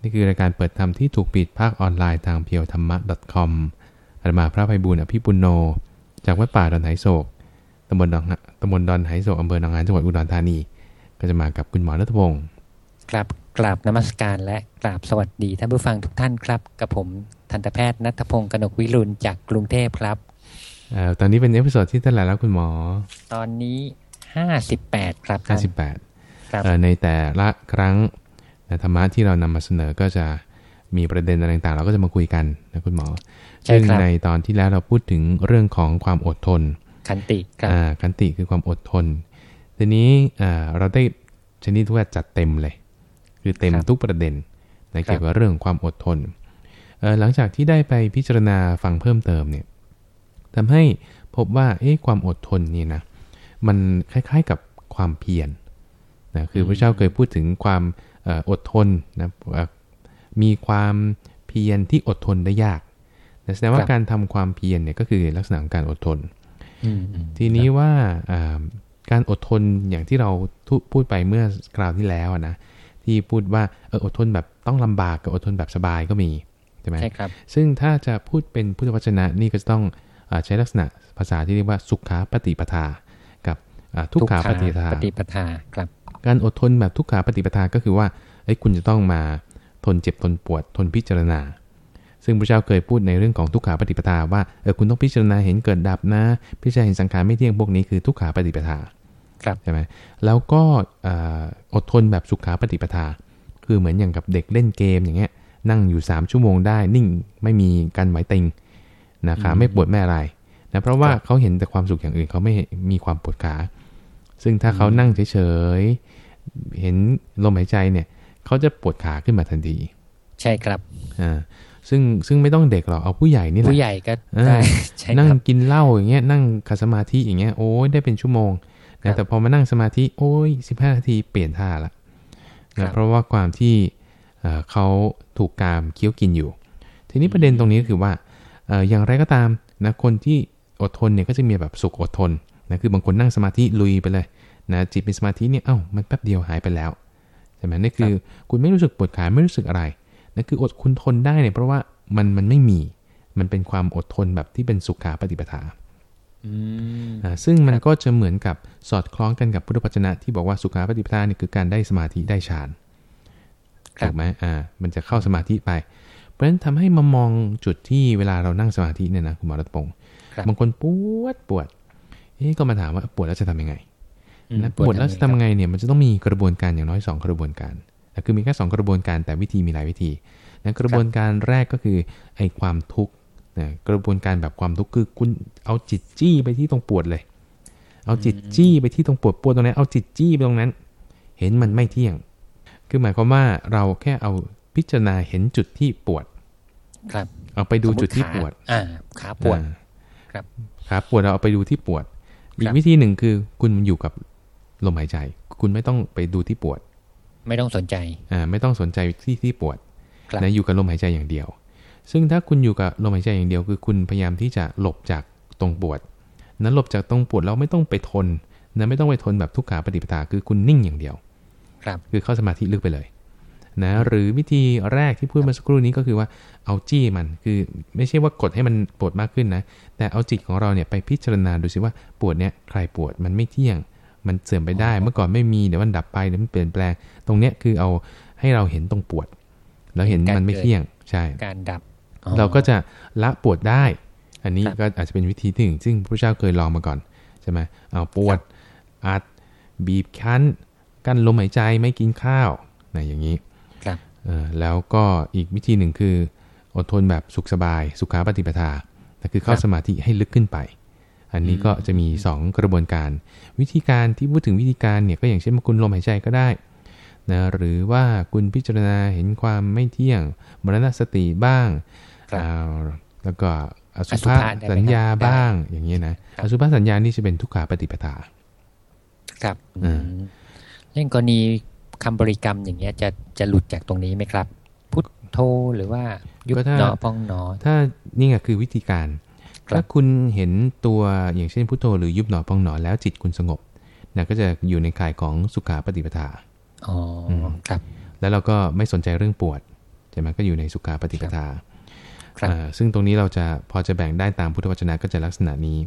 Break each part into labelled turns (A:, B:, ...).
A: นี่คือรายการเปิดธรรมที่ถูกปิดภาคออนไลน์ทางเพียวธรรมะ .com อาตมาพระไพบูลย์อภิปุณโณ จากวัดป่าดอนหายโศกตำบลดอนตำบลดอนหายโศกอำเภอหนองหานจังหวัดอุดรธานี ก็จะมากับคุณหมอณัฐพงศ์
B: กราบกราบนมัสการและกราบสวัสดีท่านผู้ฟังทุกท่านครับ กับผมทันตแพทย์ณัฐพงศ์กนกวิรุณจากกรุงเทพครับ
A: เอ่อตอนนี้เป็น episode ที่เท่าไหร่แล้วคุณหมอ
B: ตอนนี้ห้าสิบแปดครับท่าน
A: 58
B: ครับ
A: เอ่อในแต่ละครั้ง นะธรรมะที่เรานำมาเสนอก็จะมีประเด็นอะไรต่างๆ เราก็จะมาคุยกันนะคุณหมอ
B: ใช่
A: ซึ่ง
B: ครับ
A: ในตอนที่แล้วเราพูดถึงเรื่องของความอดทน
B: ขันติครับ
A: อ่าขันติคือความอดทน ทีนี้อ่าเราได้ชนิดที่ว่าจัดเต็มเลย คือเต็มทุกประเด็นนะเกี่ยวกับเรื่องของความอดทนเอ่อหลังจากที่ได้ไปพิจารณาฟังเพิ่มเติมเนี่ยทำให้พบว่าเอ๊ะความอดทนนี่นะมันคล้ายๆกับความเพียรนะคือพระเจ้าเคยพูดถึงความเอ่ออดทนนะเอ่อมีความเพียรที่อดทนได้ยากแต่แสดงว่าการทำความเพียรเนี่ยก็คือลักษณะของการอดทน
B: อืมอืม
A: ทีนี้ว่าอ่าการอดทนอย่างที่เราทุพูดไปเมื่อคราวที่แล้วอะนะที่พูดว่าเอออดทนแบบต้องลำบากกับอดทนแบบสบายก็มีใช่ไหม
B: ใช่ครับ
A: ซึ่งถ้าจะพูดเป็นพุทธวจนะนี่ก็จะต้องอาใช้ลักษณะภาษาที่เรียกว่าสุขาปฏิปทา กับอ่าทุกขาปฏิปทา
B: ปฏิปทาครับ
A: การอดทนแบบทุกขาปฏิปทาก็คือว่าเอ้ยคุณจะต้องมาทนเจ็บทนปวดทนพิจารณา ซึ่งพระเจ้าเคยพูดในเรื่องของทุกขาปฏิปทาว่าเออคุณต้องพิจารณาเห็นเกิดดับนะ พิจารณาเห็นสังขารไม่เที่ยงพวกนี้คือทุกขาปฏิปทา
B: ครับ
A: ใช่ไหมแล้วก็อ่าอดทนแบบสุขาปฏิปทา คือเหมือนอย่างกับเด็กเล่นเกมอย่างเงี้ยนั่งอยู่ 3 ชั่วโมงได้ นิ่งไม่มีการไหวติงนะคะไม่ปวดไม่อะไรนะเพราะว่าเขาเห็นแต่ความสุขอย่างอื่นเขาไม่มีความปวดขา ซึ่งถ้าเขานั่งเฉยๆ เห็นลมหายใจเนี่ย เขาจะปวดขาขึ้นมาทันที
B: ใช่ครับ
A: อ่า ซึ่งซึ่งไม่ต้องเด็กหรอกเอาผู้ใหญ่นี่แหละ
B: ผู้ใหญ่ก็
A: เออ
B: ได้ใช่
A: นั่ง
B: ครับ
A: กินเหล้าอย่างเงี้ย นั่งขัดสมาธิอย่างเงี้ย โอ้ยได้เป็นชั่วโมง
B: ครั
A: นะ
B: บ
A: แต่พอมานั่งสมาธิ โอ้ยสิบห้านาทีเปลี่ยนท่าละ
B: ครั
A: นะ
B: บ
A: เพราะว่าความที่เอ่อเขาถูกกามเคี้ยวกินอยู่ ทีนี้ประเด็นตรงนี้ก็คือว่าเอ่ออย่างไรก็ตามนะ คนที่อดทนเนี่ยก็จะมีแบบสุขอดทน นะคือบางคนนั่งสมาธิลุยไปเลยนะจิตเป็นสมาธิเนี่ยเอ้ามันแป๊บเดียวหายไปแล้วใช่ไหมนี่คือคุณไม่รู้สึกปวดขาไม่รู้สึกอะไรนั่นคืออดคุณทนได้เนี่ยเพราะว่ามันมันไม่มี มันเป็นความอดทนแบบที่เป็นสุขาปฏิปทา
B: อืม
A: อ่าซึ่งมันก็จะเหมือนกับสอดคล้องกันกับพุทธวจนะที่บอกว่าสุขาปฏิปทาเนี่ยคือการได้สมาธิได้ฌาน
B: ครับ
A: ถูกไหมอ่า มันจะเข้าสมาธิไป เพราะฉะนั้นทำให้มามองจุดที่เวลาเรานั่งสมาธิเนี่ยนะคุณหมอรัตพงศ์
B: ครับ
A: บางคนปวดปวด เอ๊ะก็มาถามว่าปวดแล้วจะทำยังไง
B: อืม
A: นะปวดแล้วจะทำยังไงเนี่ยมันจะต้องมีกระบวนการอย่างน้อยสองกระบวนการนะคือมีแค่สองกระบวนการแต่วิธีมีหลายวิธีนะกระบวนการแรกก็คือไอ้ความทุกข์นะกระบวนการแบบความทุกข์คือคุณเอาจิตจี้ไปที่ตรงปวดเลย เอาจิตจี้ไปที่ตรงปวดปวดตรงนั้นเอาจิตจี้ไปตรงนั้น เห็นมันไม่เที่ยง คือหมายความว่าเราแค่เอาพิจารณาเห็นจุดที่ปวด
B: ครับ
A: เอาไปดู
B: สมมุ
A: จุดที่
B: ขา
A: ปวด
B: อ่าขาปวด
A: อ่า
B: ครับ
A: ขาปวดเราเอาไปดูที่ปวด อี
B: ครั
A: ก
B: บ
A: วิธีหนึ่งคือคุณอยู่กับลมหายใจ คุณไม่ต้องไปดูที่ปวด
B: ไม่ต้องสนใจ
A: อ่าไม่ต้องสนใจที่ที่ปวด
B: ครับ
A: นะอยู่กับลมหายใจอย่างเดียว ซึ่งถ้าคุณอยู่กับลมหายใจอย่างเดียว คือคุณพยายามที่จะหลบจากตรงปวด นั้นหลบจากตรงปวดเราไม่ต้องไปทนนะไม่ต้องไปทนแบบทุกขาปฏิปทาคือคุณนิ่งอย่างเดียว
B: ครับ
A: คือเข้าสมาธิลึกไปเลย นะหรือวิธีแรกที่พูดเมาสักครู่นี้ก็คือว่าเอาจี้มันคือไม่ใช่ว่ากดให้มันปวดมากขึ้นนะ แต่เอาจิตของเราเนี่ยไปพิจารณาดูสิว่าปวดเนี่ยใครปวดมันไม่เที่ยง มันเสื่อมไปได้ เมื่อก่อนไม่มีเดี๋ยวมันดับไปเดี๋ยวมันเปลี่ยนแปลง ตรงเนี้ยคือเอาให้เราเห็นตรงปวดแล้วเห็นมันไม่เที่ยงใช่
B: การดับอ๋อ
A: เราก็จะละปวดได้ อันนี้
B: ครับ
A: ก็อาจจะเป็นวิธีที่หนึ่งซึ่งพระเจ้าเคยลองมาก่อนใช่ไหมเอาปวดอัดบีบคั้น กั้นลมหายใจไม่กินข้าวนะอย่างนี้
B: ครับ
A: เอ่อ แล้วก็อีกวิธีหนึ่งคือ อดทนแบบสุขสบาย สุขาปฏิปทาแต่คือเข้า
B: ครับ
A: สมาธิให้ลึกขึ้นไป อันนี้ก็จะมี 2 กระบวนการ วิธีการที่พูดถึงวิธีการเนี่ยก็อย่างเช่นคุณลมหายใจก็ได้นะหรือว่าคุณพิจารณาเห็นความไม่เที่ยงมรณสติบ้าง
B: ครับ
A: อ่าแล้วก็อสุ
B: อสุ
A: ภะ
B: ภะได้ไหม
A: สัญญา
B: ครับ
A: บ้างอย่างนี้ยนะครับอสุภะสัญญานี่จะเป็นทุกขาปฏิปทา
B: ครับ
A: อ่า
B: อืมเรื่องกรณี คำบริกรรมอย่างเงี้ยจะจะหลุดจากตรงนี้ไหมครับ พุทโธหรือว่ายุบ
A: ก็ถ้า
B: หนอพองหนอ
A: ถ้านี่ไงคือวิธีการ
B: ครับ
A: ถ้าคุณเห็นตัวอย่างเช่นพุทโธหรือยุบหนอพองหนอแล้วจิตคุณสงบนะก็จะอยู่ในข่ายของสุขาปฏิปทา
B: อ๋ออ
A: ม
B: ครับ
A: แล้วเราก็ไม่สนใจเรื่องปวดใช่ไหมก็อยู่ในสุขาปฏิปทา
B: ครับ
A: อ่าซึ่งตรงนี้เราจะพอจะแบ่งได้ตามพุทธวจนะก็จะลักษณะนี้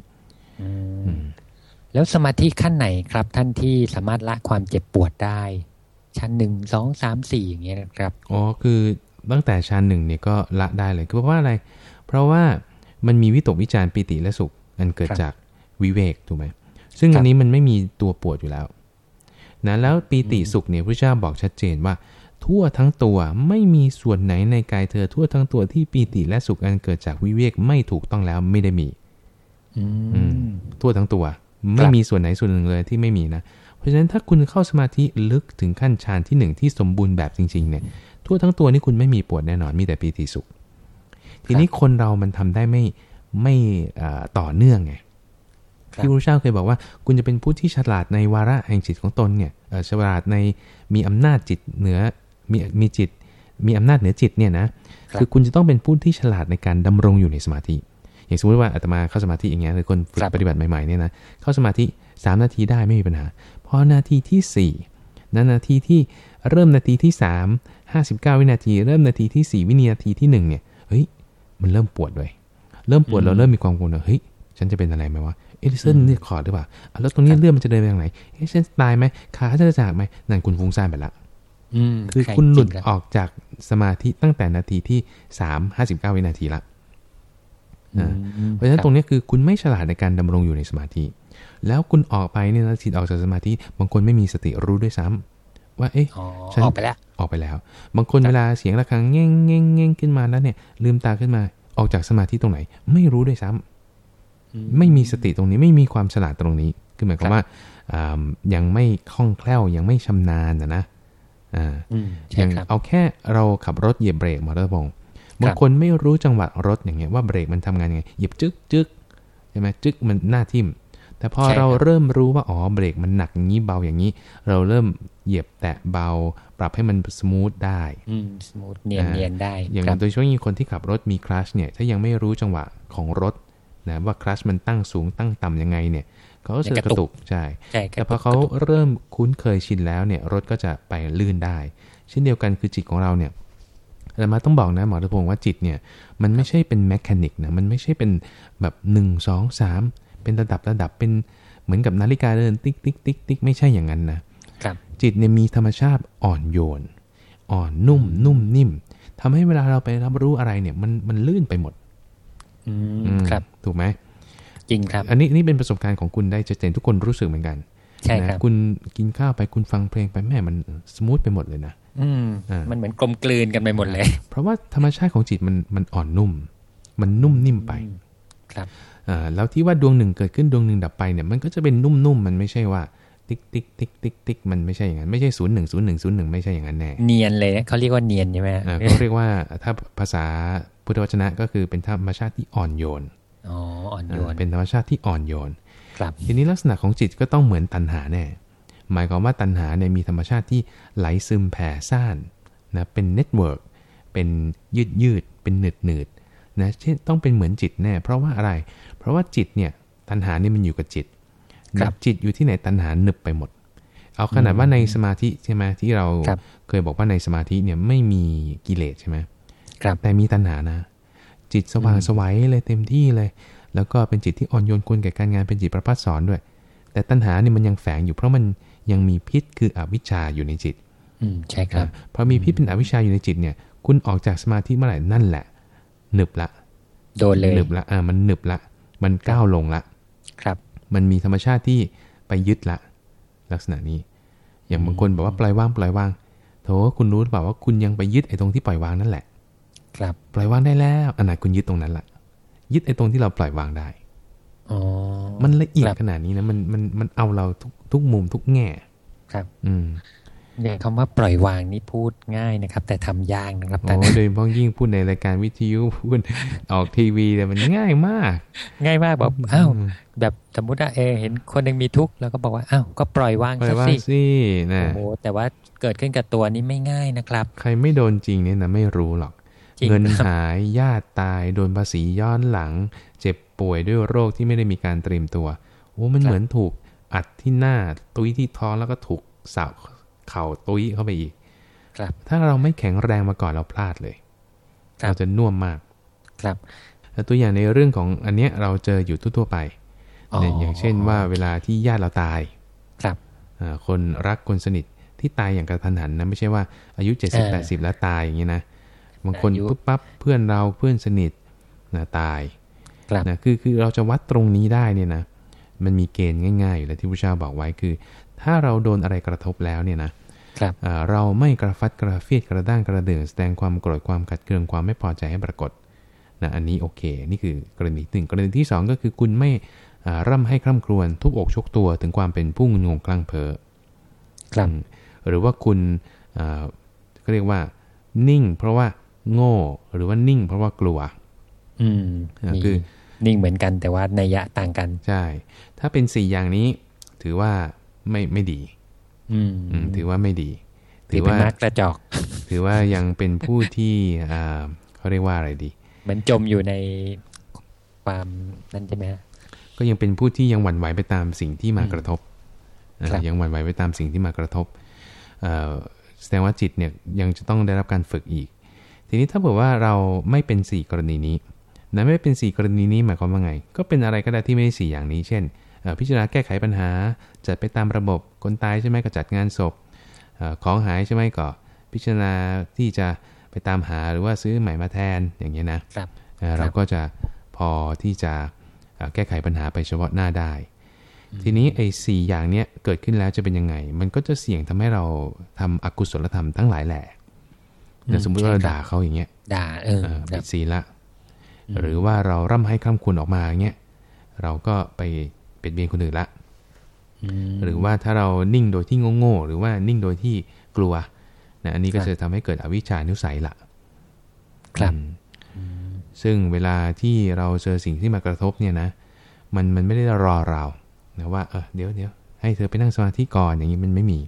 B: อืม
A: อืม
B: แล้วสมาธิขั้นไหนครับท่านที่สามารถละความเจ็บปวดได้ ชั้นหนึ่งสองสามสี่อย่างเงี้ยนะครับ
A: อ๋อคือตั้งแต่ฌานหนึ่งเนี่ยก็ละได้เลยคือเพราะว่าอะไร เพราะว่ามันมีวิตกวิจารปิติและสุข อันเกิด
B: ครับ
A: จากวิเวกถูกไหมซึ่ง
B: ครับ
A: อันนี้มันไม่มีตัวปวดอยู่แล้วนะแล้วปีติสุขเนี่ยพระเจ้าบอกชัดเจนว่า ทั่วทั้งตัวไม่มีส่วนไหนในกายเธอทั่วทั้งตัวที่ปีติและสุขอันเกิดจากวิเวกไม่ถูกต้องแล้วไม่ได้มี
B: อื
A: อื
B: ม
A: มทั่วทั้งตัว ไม่มีส่วนไหนส่วนหนึ่งเลยที่ไม่มีนะเพ ราะฉะนั้นถ้าคุณเข้าสมาธิลึกถึงขั้นฌานที่หนึ่งที่สมบูรณ์แบบจริงๆเนี่ยทั่วทั้งตัวนี่คุณไม่มีปวดแน่นอนมีแต่ปีติสุข ทีนี้คนเรามันทำได้ไม่ไม่อ่าต่อเนื่องไง
B: ครับ
A: ที่พระเจ้าเคยบอกว่า คุณจะเป็นผู้ที่ฉลาดในวาระแห่งจิตของตนเนี่ยเอ่อฉลาดในมีอำนาจจิตเหนือมีมีจิต มีอำนาจเหนือจิตเนี่ยนะคือคุณจะต้องเป็นผู้ที่ฉลาดในการดำรงอยู่ในสมาธิ อย่างสมมติว่าอาตมาเข้าสมาธิอย่างเงี้ยหรือคนฝึก
B: ครับ
A: ปฏิบัติใหม่ๆเนี่ยนะเข้าสมาธิ 3 นาทีได้ไม่มีปัญหาพ อนาทีที่ 4นะนาทีที่เริ่มนาทีที่ 3 59 วินาที เริ่มนาทีที่ 4 วินาทีที่ 1 เนี่ย เฮ้ย มันเริ่มปวดเลย เริ่มปวดเราเริ่มมีความกังวลว่าเฮ้ย ฉันจะเป็นอะไรไหมวะ เอลิเซนเนี่ยคอร์ดหรือเปล่าอะแล้วตรงนี้เลือดมันจะเดินไปทางไหนเฮ้ยฉันตายไหมขาฉันจะจากไหมนั่นคุณฟุ้งซ่านไปละ
B: อืม
A: คือ
B: ใช่
A: คุณหลุด
B: จริงรับ
A: ออกจากสมาธิตั้งแต่นาทีที่สามห้าสิบเก้าวินาทีละ
B: อืม
A: เพราะฉะนั้น
B: คบ
A: ตรงนี้คือคุณไม่ฉลาดในการดำรงอยู่ในสมาธิ แล้วคุณออกไปเนี่ยนะจิตออกจากสมาธิบางคนไม่มีสติรู้ด้วยซ้ำว่าเอ๊ะ
B: อ๋อ
A: ฉัน
B: ออกไปแล้ว
A: ออกไปแล้ว บางคนเวลาเสียงะระฆังเง่งเง่งเง่งขึ้นมาแล้วเนี่ย ลืมตาขึ้นมาออกจากสมาธิตรงไหน ไม่รู้ด้วยซ้ำ
B: อืม
A: ไม่มีสติตรงนี้ไม่มีความฉลาดตรงนี้คือหมายความ
B: ครับ
A: ว่าอ่ายังไม่คล่องแคล่วยังไม่ชำนาญนะนะอ่า
B: อืม
A: อ
B: ใช่
A: ย่าง
B: ครับ
A: เอาแค่เราขับรถเหยียบเบรกหมอณัฐพงศ์บางคนไม่รู้จังหวะรถอย่างเงี้ยว่าเบรกมันทำงานยังไงเหยียบจึ๊กจึ๊กใช่ไหมจึ๊กมันหน้าทิ่ม แต่พอ
B: ใช่ครับ
A: เราเริ่มรู้ว่าอ๋อเบรกมันหนักอย่างนี้เบาอย่างนี้ เราเริ่มเหยียบแตะเบา ปรับให้มัน smooth ได้
B: อืม smooth เนียน
A: อ่า
B: เนียนได้
A: อย่าง
B: ครับ
A: โดยเฉพาะยิ่งคนที่ขับรถมีคลัตช์เนี่ยถ้ายังไม่รู้จังหวะของรถนะว่าคลัตช์มันตั้งสูงตั้งต่ำยังไงเนี่ยเขาก็จะกระตุกใช่
B: ใช่ค
A: แต่
B: รับ
A: พอเขาเริ่มคุ้นเคยชินแล้วเนี่ยรถก็จะไปลื่นได้ เช่นเดียวกันคือจิตของเราเนี่ยอาตมาต้องบอกนะหมอณัฐพงศ์ว่าจิตเนี่ย มันไม่ใช่เป็น mechanic นะมันไม่ใช่เป็นแบบหนึ่งสองสาม เป็นระดับระดับเป็นเหมือนกับนาฬิกาเดินติ๊กติ๊กติ๊กติ๊กไม่ใช่อย่างนั้นนะครับจิตเนี่ยมีธรรมชาติอ่อนโยน อ่อนนุ่ม นุ่มนิ่มทำให้เวลาเราไปรับรู้อะไรเนี่ย มันมันลื่นไปหมด
B: อื
A: อื
B: ม
A: ม
B: ครับ
A: ถูกไหม
B: จริงครับ
A: อันนี้นี่เป็นประสบการณ์ของคุณได้ชัดเจนทุกคนรู้สึกเหมือนกัน
B: ใช่ครับ
A: นะคุณกินข้าวไปคุณฟังเพลงไปแหม่มัน smooth ไปหมดเลยนะ
B: อืม
A: อ่ามั
B: มันเหมือนกลมกลืนกันไปหมดเลย
A: เพราะว่าธรรมชาติของจิตมันมันอ่อนนุ่ม มันนุ่มนิ่มไป
B: อืมครับ
A: อ่า แล้วที่ว่าดวงหนึ่งเกิดขึ้นดวงหนึ่งดับไปเนี่ยมันก็จะเป็นนุ่มๆมันไม่ใช่ว่าติ๊กติ๊กติ๊กติ๊กติ๊กมันไม่ใช่อย่างนั้นไม่ใช่ศูนย์หนึ่งศูนย์หนึ่งศูนย์หนึ่งไม่ใช่อย่างนั้นแน่
B: เนียนเลยนะเขาเรียกว่าเนียนใช่ไหมฮะ
A: อ่าเขาเรียกว่าถ้าภาษาพุทธวจนะก็คือเป็นธรรมชาติที่อ่อนโยน
B: อ๋ออ่อนโย
A: อ่านเป็นธรรมชาติที่อ่อนโยน
B: ครับ
A: ทีนี้ลักษณะของจิตก็ต้องเหมือนตัณหาแน่หมายความว่าตัณหาเนี่ยมีธรรมชาติที่ไหลซึมแผ่ซ่านนะเป็น network เป็นยืดยืดๆเป็นหนืดหนืดๆ นะเช่นต้องเป็นเหมือนจิตแน่ เพราะว่าอะไร เพราะว่าจิตเนี่ยตัณหานี่มันอยู่กับจิต
B: ครับ
A: จิตอยู่ที่ไหนตัณหาหนึบไปหมด เอาขนาดว่าในสมาธิใช่ไหมที่เรา
B: ครับ
A: เคยบอกว่าในสมาธิเนี่ยไม่มีกิเลสใช่ไหม
B: ครับ
A: แต่มีตัณหานะ จิตสว่างสวัยเลยเต็มที่เลย แล้วก็เป็นจิตที่อ่อนโยนควรแก่การงานเป็นจิตประพัดสอนด้วย แต่ตัณหาเนี่ยมันยังแฝงอยู่เพราะมันยังมีพิษคืออวิชชาอยู่ในจิต
B: อืมใช่ครับ
A: นะพอมีพิษเป็นอวิชชาอยู่ในจิตเนี่ย คุณออกจากสมาธิเมื่อไหร่นั่นแหละ หนึบละ
B: โดนเลย
A: หนึบละอ่ามันหนึบละ มันก้าวลงละ
B: ครับ
A: มันมีธรรมชาติที่ไปยึดละ ลักษณะนี้ อย่างบางคนบอกว่าปล่อยว่างปล่อยว่างโถคุณรู้หรือเปล่าว่าคุณยังไปยึดไอ้ตรงที่ปล่อยวางนั่นแหละ
B: ครับ
A: ปล่อยวางได้แล้วอันไหนคุณยึดตรงนั้นละยึดไอ้ตรงที่เราปล่อยวางได้
B: อ๋อ
A: มันละเอียด
B: ครับ
A: ขนาดนี้นะมันมันมันเอาเราทุกทุกมุมทุกแง่
B: ครับ
A: อืม
B: อย่างคำว่าปล่อยวางนี่พูดง่ายนะครับ แต่ทำยากนะครับ
A: โอ้
B: แต่
A: โดยเฉพาะยิ่งพูดในรายการวิทยุพูดออกทีวีแต่ยมันง่ายมาก
B: ง่ายมากบอกอ้าวแบบสมมุติว่าเออเห็นคนหนึ่งมีทุกข์แล้วก็บอกว่าอ้าวก็ปล่อยวาง
A: ปล่อ
B: ซะ
A: ยว่าง
B: สิ
A: สินะ
B: โอ้โหแต่ว่าเกิดขึ้นกับตัวนี้ไม่ง่ายนะครับ
A: ใครไม่โดนจริงเนี่ยนะไม่รู้หรอก
B: จริง
A: เงิน
B: ครับ
A: หายญาติตายโดนภาษีย้อนหลัง เจ็บป่วยด้วยโรคที่ไม่ได้มีการเตรียมตัวโอ้มันเหมือนถูกอัดที่หน้าตุ้ยที่ท้องแล้วก็ถูกสาว เข่าตุ้ยเข้าไปอีก
B: ครับ
A: ถ้าเราไม่แข็งแรงมาก่อนเราพลาดเลย
B: ครับ
A: เราจะน่วมมาก
B: ครับ
A: แล้วตัวอย่างในเรื่องของอันเนี้ยเราเจออยู่ทั่วๆไป
B: อ๋อ
A: เนี่ยอย่างเช่นว่าเวลาที่ญาติเราตาย
B: ครับ
A: อ่าคนรักคนสนิทที่ตายอย่างกระทันหันนะไม่ใช่ว่าอายุ
B: เออ
A: 70 80แล้วตายอย่างนี้นะบางคน
B: อายุ
A: ปุ๊บปั๊บเพื่อนเราเพื่อนสนิทนะตาย
B: ครับ
A: นะคือคือเราจะวัดตรงนี้ได้เนี่ยนะมันมีเกณฑ์ง่ายๆอยู่แล้วที่พระเจ้าบอกไว้คือ ถ้าเราโดนอะไรกระทบแล้วเนี่ยนะครับอ่าเราไม่กระฟัดกระเฟียดกระด้างกระเดื่องแสดงความโกรธความขัดเคืองความไม่พอใจให้ปรากฏนะอันนี้โอเค นี่คือกรณีหนึ่งกรณีที่สองก็คือคุณไม่อ่าร่ำให้คร่ำครวญทุบอกชกตัวถึงความเป็นผู้งุนงงคลั่งเพ้อ
B: ครับ
A: อืมหรือว่าคุณอ่าก็เรียกว่า นิ่ง เพราะว่าโง่หรือว่านิ่ง เพราะว่ากลัว
B: อืม
A: อ่า
B: มี
A: คือ
B: นิ่งเหมือนกันแต่ว่านัยยะต่างกัน
A: ใช่ ถ้าเป็นสี่อย่างนี้ถือว่า ไม่ไม่ดี
B: อืม
A: อืมถือว่าไม่ดี
B: ถือเป็นมาร์กกระจอก
A: ถือว่ายังเป็นผู้ที่อ่าเขาเรียกว่าอะไรดี
B: เหมือนจมอยู่ในความนั่นใช่ไหมฮะ
A: ก็ยังเป็นผู้ที่ยังหวั่นไหวไปตามสิ่งที่มา
B: อืม
A: กระทบอ่า
B: ครับ
A: ยังหวั่นไหวไปตามสิ่งที่มากระทบเอ่อแสดงว่าจิตเนี่ยยังจะต้องได้รับการฝึกอีก ทีนี้ถ้าเผื่อว่าเราไม่เป็นสี่กรณีนี้นะไม่เป็นสี่กรณีนี้หมายความว่าไง ก็เป็นอะไรก็ได้ที่ไม่ใช่สี่อย่างนี้ เช่นเอ่อ พิจารณาแก้ไขปัญหา จัดไปตามระบบคนตายใช่ไหมก็จัดงานศพเอ่อของหายใช่ไหมก็พิจารณาที่จะไปตามหาหรือว่าซื้อใหม่มาแทนอย่างเงี้ยนะ
B: ครับ
A: เอ่อ
B: ครับ
A: เราก็จะพอที่จะเอ่อแก้ไขปัญหาไปเฉพาะหน้าได้ ทีนี้ไอ้สี่อย่างเนี้ยเกิดขึ้นแล้วจะเป็นยังไง มันก็จะเสี่ยงทำให้เราทำอกุศลธรรมทั้งหลายแหละแต่สมมติว่าเราด่าเขาอย่างเงี้ย
B: ด่าเออ
A: เอ่อ
B: ค
A: ผิ
B: รับ
A: ดศีลละ หรือว่าเราร่ำให้คร่ำควรออกมาอย่างเงี้ยเราก็ไป เป็นเบียนคนอื่นละ
B: อืม
A: หรือว่าถ้าเรานิ่งโดยที่โง่ๆหรือว่านิ่งโดยที่กลัวนะอันนี้ก็
B: ครับ
A: จะทำให้เกิดอวิชชานุสัยละ
B: ครับ
A: อืมซึ่งเวลาที่เราเจอสิ่งที่มากระทบเนี่ยนะ มันมันไม่ได้รอเรานะว่าเออเดี๋ยวเดี๋ยวให้เธอไปนั่งสมาธิก่อนอย่างนี้มันไม่มี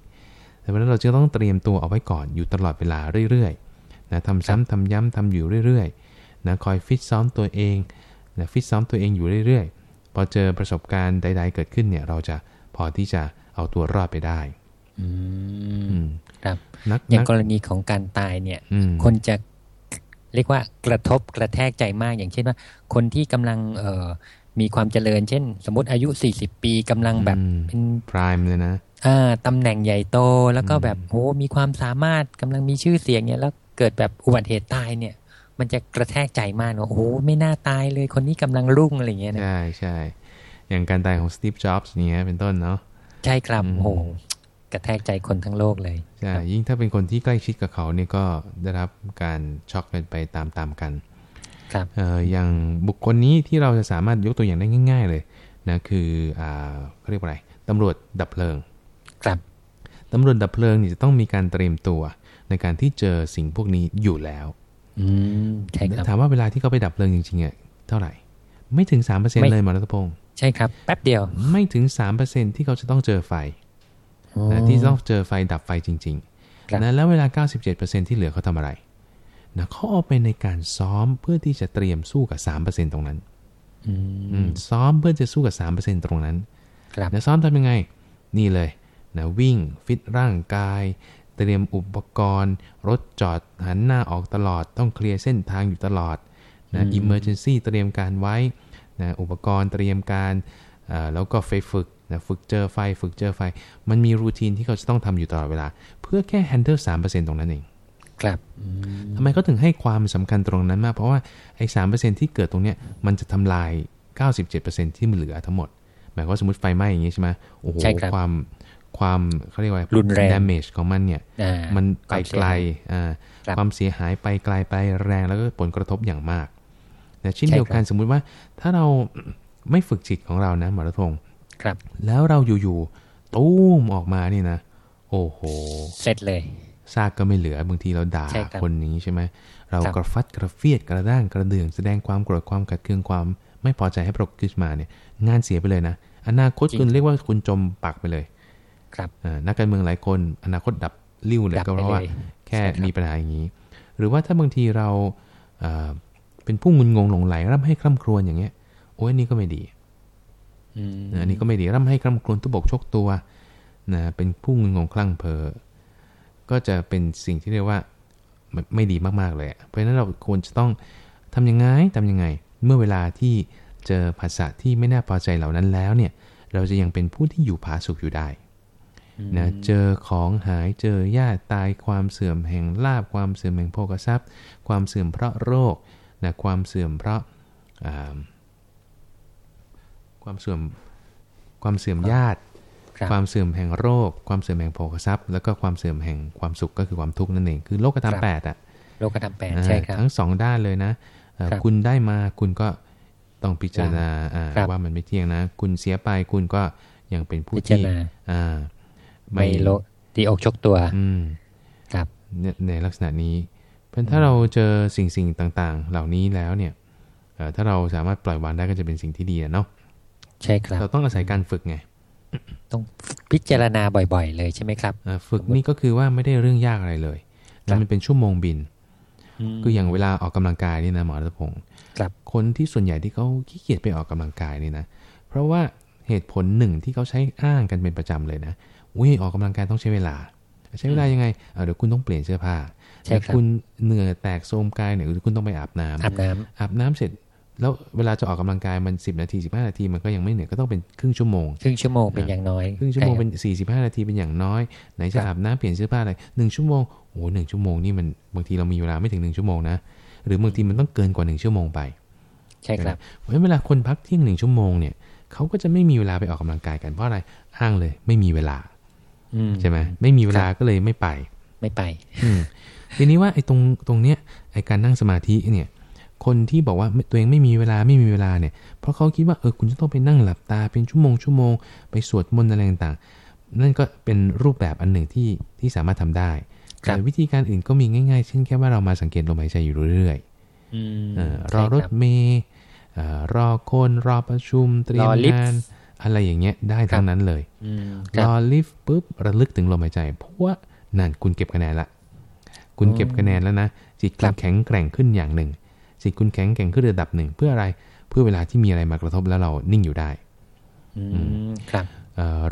A: แต่ว่าเราจะต้องเตรียมตัวเอาไว้ก่อนอยู่ตลอดเวลาเรื่อยๆนะทำซ้ำทำย้ำทำอยู่เรื่อยๆนะคอยฟิตซ้อมตัวเองนะฟิตซ้อมตัวเองอยู่เรื่อยๆ พอเจอประสบการณ์ใด ๆ เกิดขึ้นเนี่ย เราจะพอที่จะเอาตัวรอดไปได้
B: อืม
A: อืม
B: ครับ
A: นัก
B: อย่าง
A: นัก
B: กรณีของการตายเนี่ย
A: อืม
B: คนจะเรียกว่ากระทบกระแทกใจมาก อย่างเช่นว่า คนที่กำลังเอ่อมีความเจริญ เช่น สมมติอายุ40ปีกำลังแบบ
A: อืม
B: เป็น
A: พรายเลยนะ
B: อ่าตำแหน่งใหญ่โตแล้วก็
A: อืม
B: แบบโหมีความสามารถกำลังมีชื่อเสียงเนี่ยแล้วเกิดแบบอุบัติเหตุตายเนี่ย มันจะกระแทกใจมากว่าโอ้โหไม่น่าตายเลยคนนี้กำลังรุ่งอะไรอย่างเงี้ยนะ
A: ใช่ใช่อย่างการตายของสตีฟจ็อบส์เนี่ยเป็นต้นเนาะ
B: ใช่ครับ
A: อืม
B: โอ้โหกระแทกใจคนทั้งโลกเลย
A: ใช่
B: ครับ
A: ยิ่งถ้าเป็นคนที่ใกล้ชิดกับเขาเนี่ยก็ได้รับการช็อกกันไปตามๆกัน
B: ครับ
A: เอ่ออย่างบุคคลนี้ที่เราจะสามารถยกตัวอย่างได้ง่าย ๆ เลยนะคืออ่าเขาเรียกว่าอะไรตำรวจดับเพลิง
B: ครับ
A: ตำรวจดับเพลิงนี่จะต้องมีการเตรียมตัวในการที่เจอสิ่งพวกนี้อยู่แล้ว
B: อืมใช่ครับ
A: ถามว่าเวลาที่เขาไปดับเพลิงจริงๆอะเท่าไหร่ ไม่ถึง3%
B: ไม่
A: เลยหมอรัตพงศ์
B: ใช่ครับ แป๊บเดียว
A: ไม่ถึง3%ที่เขาจะต้องเจอไฟ
B: อ๋อ
A: นะที่ต้องเจอไฟดับไฟจริง
B: ครับ
A: ๆนะแล้วเวลา 97%ที่เหลือเขาทำอะไรนะเขาเอาไปในการซ้อมเพื่อที่จะเตรียมสู้กับ 3%ตรงนั้น
B: อืม
A: อืมซ้อมเพื่อจะสู้กับ 3%ตรงนั้น
B: ครับ
A: นะซ้อมทำยังไง นี่เลยนะวิ่งฟิตร่างกาย เตรียมอุปกรณ์ รถจอดหันหน้าออกตลอด ต้องเคลียร์เส้นทางอยู่ตลอดนะ
B: อืม
A: emergency เตรียมการไว้นะอุปกรณ์เตรียมการเอ่อแล้วก็ไฟฝึกนะฝึกเจอไฟ ฝึกเจอไฟ มันมีรูทีนที่เขาจะต้องทำอยู่ตลอดเวลา เพื่อแค่ handle 3%ตรงนั้นเอง
B: ครับอืม
A: ทำไมเขาถึงให้ความสำคัญตรงนั้นมาก เพราะว่าไอ้สามเปอร์เซ็นที่เกิดตรงเนี้ยมันจะทำลาย97%ที่มันเหลือทั้งหมด หมายความว่าสมมติไฟไหม้อย่างงี้ใช่ไหมโอ้โห
B: ใช่ครับ
A: ความ ความเขาเรียกว่า
B: รุนแรง
A: damage ของมันเนี่ย
B: อ่า
A: มันไป
B: ความเสีย
A: ไกล
B: หาย
A: อ่า
B: ครับ
A: ความเสียหายไปไกลไปแรงแล้วก็ผลกระทบอย่างมากแต่เช่น
B: ใช่
A: เดียวกัน
B: ครับ
A: สมมุติว่า ถ้าเราไม่ฝึกจิตของเรานะหมอรัตพงศ์
B: ครับ
A: แล้วเราอยู่ๆตู้มออกมานี่นะ โอ้โห
B: เสร็จเลย
A: ซากก็ไม่เหลือบางทีเราด่า
B: ใช่ครับ
A: คนนี้ใช่ไหมเรา
B: ครับ
A: กระฟัดกระเฟียดกระด้างกระเดื่องแสดงความโกรธความขัดเคืองความไม่พอใจให้ปรากฏขึ้นมาเนี่ย งานเสียไปเลยนะ อนาคตคุณเรียกว่าคุณจมปักไปเลย
B: ครับ
A: อ่า นักการเมืองหลายคนอนาคตดับลิ้วเลย
B: ดับ
A: ก็เพราะว่า
B: ไปเลย
A: แค่
B: ใช่ครับ
A: มีปัญหาอย่างนี้ หรือว่าถ้าบางทีเราเอ่อเป็นผู้งุนงงหลงไหลร่ำให้คร่ำครวญอย่างเงี้ย โอ้ยอันนี่ก็ไม่ดี
B: อืม
A: นะอันนี้ก็ไม่ดีร่ำให้คร่ำครวญทุบกชกตัวนะเป็นผู้งุนงงคลั่งเพอก็จะเป็นสิ่งที่เรียกว่าไม่ดีมากๆเลย เพราะฉะนั้นเราควรจะต้องทำยังไงทำยังไง เมื่อเวลาที่เจอภาษาที่ไม่น่าพอใจเหล่านั้นแล้วเนี่ย เราจะยังเป็นผู้ที่อยู่ผาสุกอยู่ได้ นะเจอของหายเจอญาติตายความเสื่อมแห่งลาบความเสื่อมแห่งโภคทรัพย์ ความเสื่อมเพราะโรคนะความเสื่อมเพราะความเสื่อมความเสื่อมญาติ ความเสื่อมแห่งโรค ความเสื่อมแห่งโภคทรัพย์ แล้วก็ความเสื่อมแห่งความสุขก็คือความทุกข์นั่นเองคือโลกธรรมแปดอะ
B: โลกธรรมแปดใช่ครับ
A: ทั้งสองด้านเลยนะคุณได้มาคุณก็ต้องพิจารณาว่ามันไม่เที่ยงนะ คุณเสียไปคุณก็ยังเป็นผู้ที่
B: ไม่โลตีอกชกตัว
A: อืม
B: ครับ
A: ในลักษณะนี้เพราะถ้าเราเจอสิ่งสิ่งต่างๆ เหล่านี้แล้วเนี่ยถ้าเราสามารถปล่อยวางได้ก็จะเป็นสิ่งที่ดีเนาะ
B: ใช่ครับ
A: เราต้องอาศัยการฝึกไง
B: ต้องพิจารณาบ่อยๆ เลยใช่ไหมครับ
A: ฝึกนี่ก็คือว่าไม่ได้เรื่องยากอะไรเลยแล้วมันเป็นชั่วโมงบินคืออย่างเวลาออกกำลังกายนี่นะหมอรัตพงศ์คนที่ส่วนใหญ่ที่เขาขี้เกียจไปออกกำลังกายนี่นะ เพราะว่าเหตุผลหนึ่งที่เขาใช้อ้างกันเป็นประจำเลยนะ อุ้ยออกกำลังกายต้องใช้เวลา ใช้เวลายังไงเดี๋ยวคุณต้องเปลี่ยนเสื้อผ้าแต่คุณเหนื่อยแตกโทมกายเนี่ยคุณต้องไปอาบน้ำ
B: อาบน้ำ
A: อาบน้ำเสร็จแล้วเวลาจะออกกำลังกายมัน 10 นาที 15 นาทีมันก็ยังไม่เหนื่อยก็ต้องเป็นครึ่งชั่วโมง
B: ครึ่งชั่วโมงเป็นอย่างน้อย
A: ครึ่งชั่วโมงเป็น 45 นาทีเป็นอย่างน้อย ไหนจะอาบน้ำเปลี่ยนเสื้อผ้าอะไรหนึ่งชั่วโมงโอ้หนึ่งชั่วโมงนี่มันบางทีเรามีเวลาไม่ถึงหนึ่งชั่วโมงนะหรือบางทีมันต้องเกินกว่าหนึ่งชั่วโมงไป
B: ใช่ครับ
A: เพราะฉะนั้นเวลาคนพักเที่ยงหนึ่งชั่วโมงเนี่ยเขาก็จะไม่มีเวลาไปออกกำลังกายกันเพราะอะไรอ้างเลยไม่มีเวลา ใช่ไหมไม่มีเวลาก็เลยไม่ไป
B: ไม่ไป
A: ทีนี้ว่าไอ้ตรงตรงเนี้ยไอ้การนั่งสมาธิเนี่ย คนที่บอกว่าตัวเองไม่มีเวลาไม่มีเวลาเนี่ย เพราะเขาคิดว่าเออคุณจะต้องไปนั่งหลับตาเป็นชั่วโมงชั่วโมงไปสวดมนต์อะไรต่างๆ นั่นก็เป็นรูปแบบอันหนึ่งที่ที่สามารถทำได้แต่วิธีการอื่นก็มีง่ายๆ เช่นแค่ว่าเรามาสังเกตลมหายใจอยู่เรื่อยๆรอรถเมย์รอคนรอประชุมเตรียมงาน อะไรอย่างเงี้ยได้ทั้งนั้นเลยรอลิฟต์ปุ๊บระลึกถึงลมหายใจเพราะว่านั่นคุณเก็บคะแนนละ คุณเก็บคะแนนแล้วนะจิตคุณแข็งแกร่งขึ้นอย่างหนึ่งจิตคุณแข็งแกร่งขึ้นระดับหนึ่งเพื่ออะไรเพื่อเวลาที่มีอะไรมากระทบแล้วเรานิ่งอยู่ได้
B: ครับ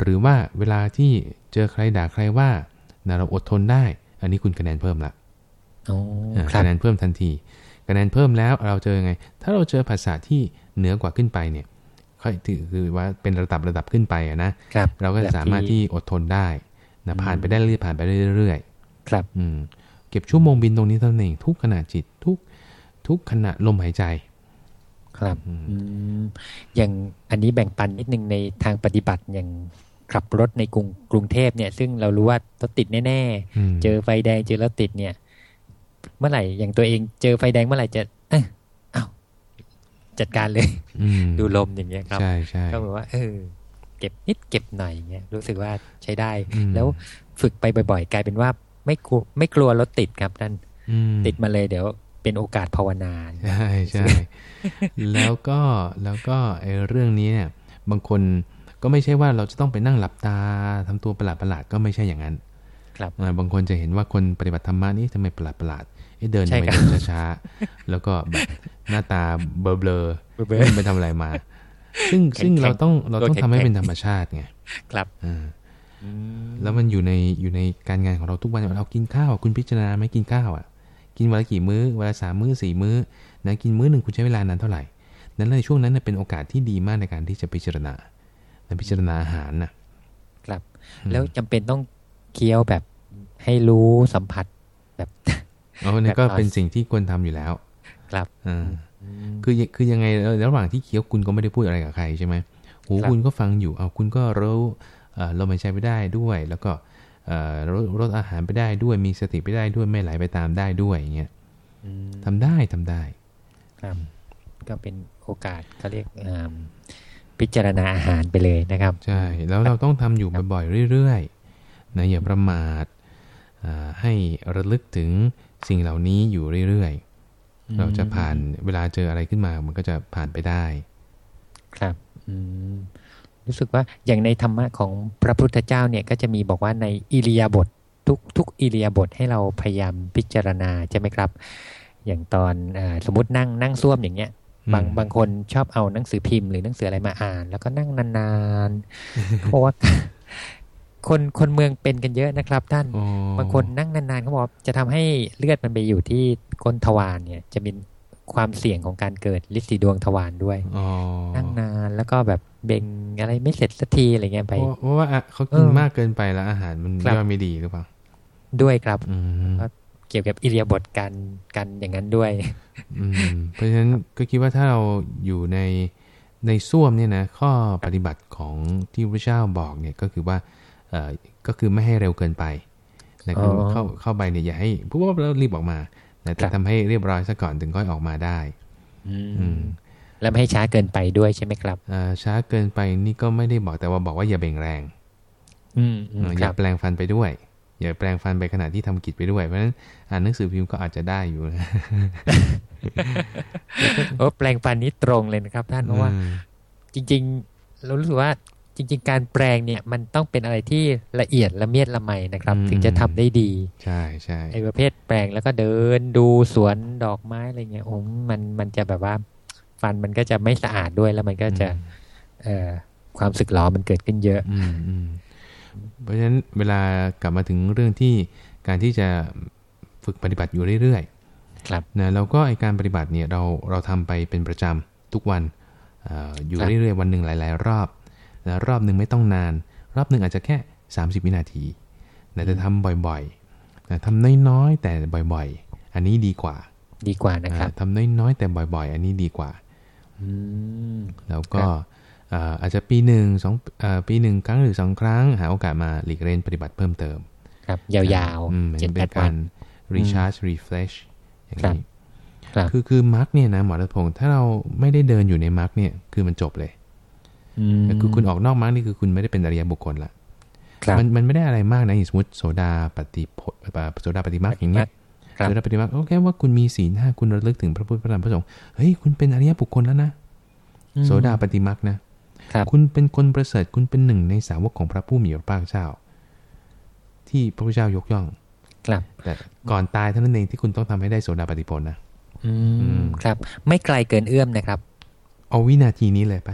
A: หรือว่าเวลาที่เจอใครด่าใครว่าเราอดทนได้ อันนี้คุณคะแนนเพิ่มละคะแนนเพิ่มทันทีคะแนนเพิ่มแล้วเราเจอไง ถ้าเราเจอภาษาที่เหนือกว่าขึ้นไปเนี่ยค่อย ถือคือว่าเป็นระดับระดับขึ้นไปนะเราก็สามารถที่อดทนได้นะผ่านไปได้เรื่อยผ่านไปเรื่อย
B: ๆครับ
A: อืม เก็บชั่วโมงบินตรงนี้เท่านั้นเองทุกขณะจิตทุกทุกขณะลมหายใจ
B: ครับอย่างอันนี้แบ่งปันนิดนึงในทางปฏิบัติอย่างขับรถในกรุงกรุงเทพเนี่ย ซึ่งเรารู้ว่ารถติดแน่ๆ เจอไฟแดงเจอรถติดเนี่ย เมื่อไหร่อย่างตัวเองเจอไฟแดงเมื่อไหร่จะเอ้า จัดการเลยดูลมอย่างเงี้ยครับ
A: ใช่ใช่
B: ก็แบบว่าเออเก็บนิดเก็บหน่อยเงี้ยรู้สึกว่าใช้ได้ แล้วฝึกไปบ่อย ๆ กลายเป็นว่าไม่กลัวไม่กลัวรถติดครับท่านติดมาเลยเดี๋ยวเป็นโอกาสภาวนา
A: ใช่ใช่แล้วก็แล้วก็ไอ้เรื่องนี้เนี่ย บางคนก็ไม่ใช่ว่าเราจะต้องไปนั่งหลับตาทำตัวประหลาดประหลาดก็ไม่ใช่อย่างนั้น
B: ครับ
A: บางคนจะเห็นว่าคนปฏิบัติธรรมนี่ทำไมประหลาดประหลาดเดินไปเดินช้าๆแล้วก็แบบหน้าตาเบลอเบลอไปทำอะไรมา ซึ่งซึ่งเราต้องเราต้องทำให้เป็นธรรมชาติไง
B: ครับ
A: อ่าแล้วมันอยู่ในอยู่ในการงานของเราทุกวันเรากินข้าวคุณพิจารณาไหมกินข้าวอะ กินวันละกี่มื้อวันละสามมื้อสี่มื้อนะกินมื้อหนึ่งคุณใช้เวลานานเท่าไหร่ นั้นในช่วงนั้นเป็นโอกาสที่ดีมากในการที่จะพิจารณาพิจารณาอาหารนะ
B: ครับ แล้วจำเป็นต้อง เคี้ยวแบบให้รู้สัมผัสแบบ
A: อ๋อนี่ก็เป็นสิ่งที่ควรทำอยู่แล้ว
B: ครับ
A: อ่าคือคือยังไงระหว่างที่เคี้ยวคุณก็ไม่ได้พูดอะไรกับใครใช่ไหมหูคุณก็ฟังอยู่เอาคุณก็รู้เราไม่ใช้ไปได้ด้วย แล้วก็รสรสอาหารไปได้ด้วยมีสติไปได้ด้วยไม่ไหลไปตามได้ด้วยอย่างเงี้ยทำได้ทำได้
B: ครับก็เป็นโอกาสเขาเรียกพิจารณาอาหารไปเลยนะครับ
A: ใช่ แล้วเราต้องทำอยู่บ่อยๆเรื่อยๆ นะอย่าประมาทให้ระลึกถึงสิ่งเหล่านี้อยู่เรื่อยๆ เราจะผ่านเวลาเจออะไรขึ้นมา มันก็จะผ่านไปได้
B: ครับรู้สึกว่าอย่างในธรรมะของพระพุทธเจ้าเนี่ยก็จะมีบอกว่าในอิริยาบถททุกทุกอิริยาบถให้เราพยายามพิจารณาใช่ไหมครับ อย่างตอนอสมมตินั่งนั่งซ่วมอย่างเงี้ยบางบางคนชอบเอาหนังสือพิมพ์หรือหนังสืออะไรมาอ่าน แล้วก็นั่งนานๆเพราะว่า คนคนเมืองเป็นกันเยอะนะครับ ท่านบางคนนั่งนานๆเขาบอกจะทำให้เลือดมันไปอยู่ที่ก้นทวารเนี่ย จะมีความเสี่ยงของการเกิดลิสีดวงทวารด้วยนั่งนานแล้วก็แบบเบ่งอะไรไม่เสร็จสักทีอะไรเงี้ยไป
A: เพราะว่าเขากินมากเกินไปแล้วอาหารมันย่อยไม่ดีหรือเปล่า
B: ด้วยครับเกี่ยวกับอิเลียบทกันกันอย่างนั้นด้วย
A: เพราะฉะนั้นก็คิดว่าถ้าเราอยู่ในในส้วมเนี่ยนะข้อปฏิบัติของที่พระเจ้าบอกเนี่ยก็คือว่าเออ ก็คือไม่ให้เร็วเกินไปนะคือเข้าเข้าไปเนี่ยอย่าให้ปุ๊บแล้วรีบออกมาแต่ทำให้เรียบร้อยซะก่อนถึงค่อยออกมาได้
B: อืมแล้วไม่ให้ช้าเกินไปด้วยใช่ไหมครับ
A: อ่าช้าเกินไปนี่ก็ไม่ได้บอกแต่ว่าบอกว่าอย่าเบ่งแรง
B: อืม
A: อย่าแปลงฟันไปด้วย อย่าแปลงฟันไปขณะที่ทำกิจไปด้วย เพราะฉะนั้นอ่านหนังสือพิมพ์ก็อาจจะได้อยู่
B: โอ้แปลงฟันนี้ตรงเลยนะครับ ท่านเพราะว่า จริง ๆ เรารู้สึกว่า จริง ๆ การแปลงเนี่ยมันต้องเป็นอะไรที่ละเอียดละเมียดละไมนะครับ ถึงจะทำได้ดี
A: ใช่ใช่ไอ้
B: ประเภทแปลงแล้วก็เดินดูสวนดอกไม้อะไรเงี้ยโอ้มันมันจะแบบว่าฟันมันก็จะไม่สะอาดด้วยแล้วมันก็จะ เอ่อความสึกหรอมันเกิดขึ้นเยอะ
A: อืมเพราะฉะนั้นเวลากลับมาถึงเรื่องที่การที่จะฝึกปฏิบัติอยู่เรื่อย
B: ๆครับ
A: นะเราก็ไอการปฏิบัติเนี่ยเราเราทำไปเป็นประจำทุกวันออยู่เรื่อยๆวันหนึ่งหลาย ๆ รอบ นะรอบหนึ่งไม่ต้องนาน รอบหนึ่งอาจจะแค่ 30 วินาทีนะแต่ทำบ่อยๆนะทำน้อยๆแต่บ่อยๆ อันนี้ดีกว่า
B: ดีกว่านะครับ
A: ทำน้อยๆแต่บ่อย ๆ อันนี้ดีกว่าแล้วก็อาจจะปีหนึ่งสองปีหนึ่งครั้งหรือสองครั้ง หาโอกาสมาหลีกเร้นปฏิบัติเพิ่มเติม
B: ครับ ยาวๆ
A: เจ็ดแปดวัน recharge refresh อย่างนี้คือคือมรรคเนี่ยนะหมอณัฐพงศ์ถ้าเราไม่ได้เดินอยู่ในมรรคเนี่ยคือมันจบเลย คือคุณออกนอกมรรคนี่คือคุณไม่ได้เป็นอริยบุคคลละมันมันไม่ได้อะไรมากนะสมมติโสดาปัตติโสดาปัตติมรรคอย่างเงี้ยโสดาปัตติมรรคโอเคว่าคุณมีศีลห้าคุณระลึกถึงพระพุทธพระธรรมพระสงฆ์เฮ้ยคุณเป็นอริยบุคคลแล้วนะโสดาปัตติมรรคนะคุณเป็นคนประเสริฐคุณเป็นหนึ่งในสาวกของพระผู้มีพระภาคเจ้า ที่พระพุทธเจ้ายกย่อง
B: ครับ
A: แต่ก่อนตายเท่านั้นเองที่คุณต้องทำให้ได้โสดาปัตติผลนะ
B: อืมครับ ไม่ไกลเกินเอื้อมนะครับ
A: เอาวินาทีนี้เลยไป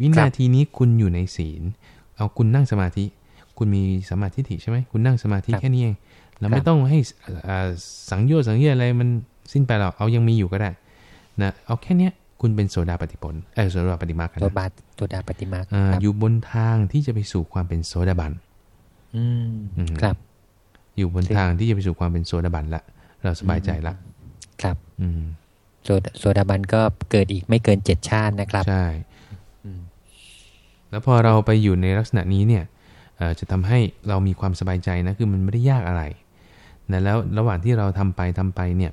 A: วินาทีนี้คุณอยู่ในศีล เอาคุณนั่งสมาธิ คุณมีสมาธิถิใช่ไหมคุณนั่งสมาธิแค่นี้เองเราไม่ต้องให้สังโยชน์สังเยชอะไรมันสิ้นไปหรอกเอายังมีอยู่ก็ได้นะเอาแค่เนี้ยคุณเป็นโสดาปฏิผลเออโสดาปฏิมา
B: โสดาโสดาปฏิมา
A: อยู่บนทางที่จะไปสู่ความเป็นโสดาบัน
B: อืมครับ
A: อยู่บนทางที่จะไปสู่ความเป็นโสดาบันละเราสบายใจละ
B: ครับ
A: อืม
B: โสดาบันก็เกิดอีกไม่เกินเจ็ดชาตินะครับ
A: ใช่ แล้วพอเราไปอยู่ในลักษณะนี้เนี่ยจะทำให้เรามีความสบายใจนะคือมันไม่ได้ยากอะไรนะแล้วระหว่างที่เราทำไปทำไปเนี่ย